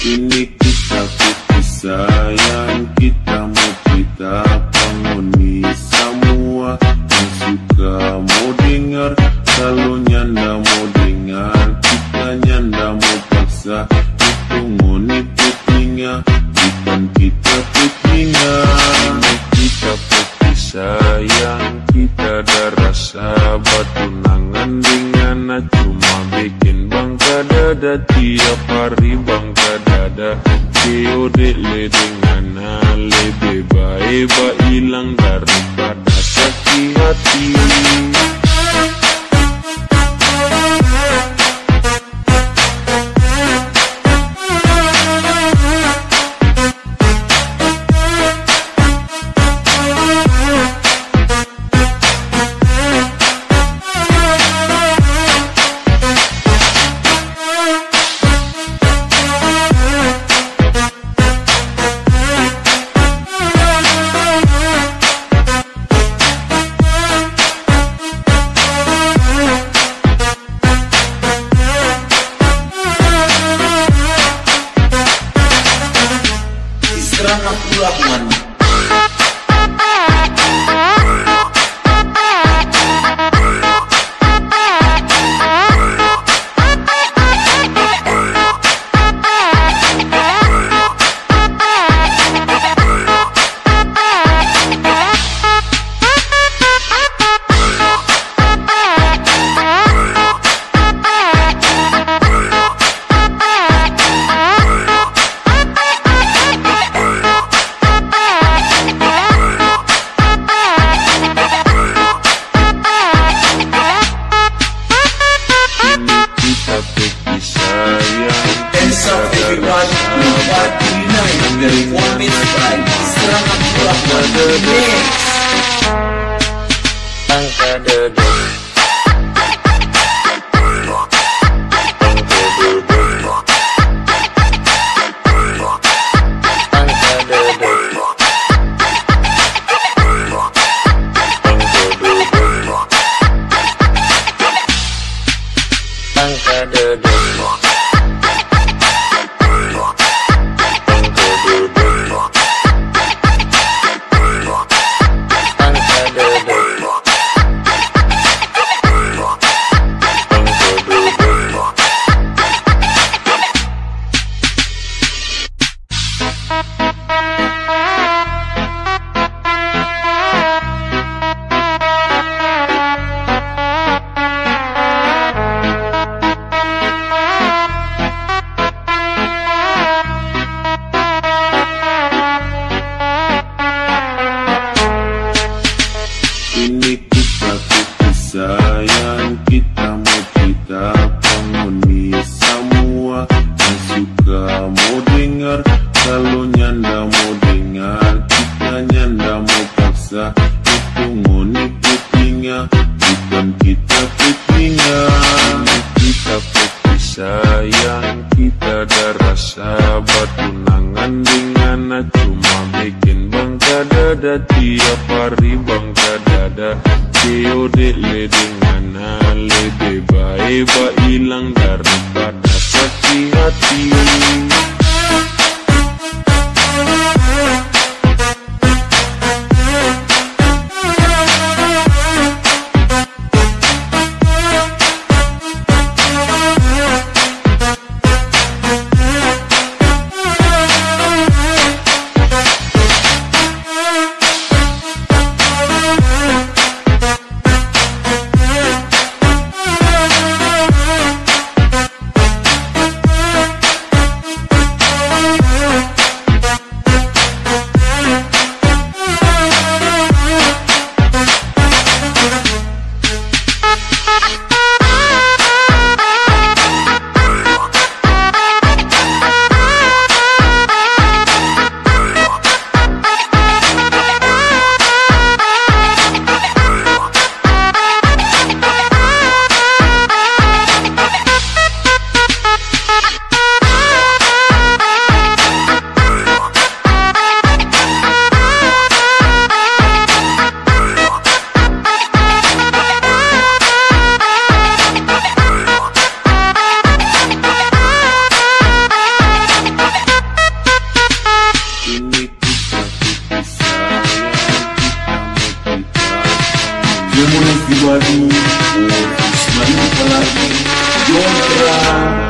Ini kita putih sayang Kita mau cerita penghuni semua. Yang suka mau dengar Kalau nyanda mau dengar. Kita nyanda mau paksa Itu ngoni putingnya Bukan kita putingnya Ini kita putih sayang Kita ada rasa Batu nangan dengan Cuma bikin bangka dada baik ba hilang daripada sakit hati tonight Performance by Istirahat pula Tuhan Next Angka dada Angka dada Angka dada Thank you. Dada Tiap hari bangka dada Keode le dengan Lebih baik ba hilang daripada sakit hati не говори, вот свою положи, до утра.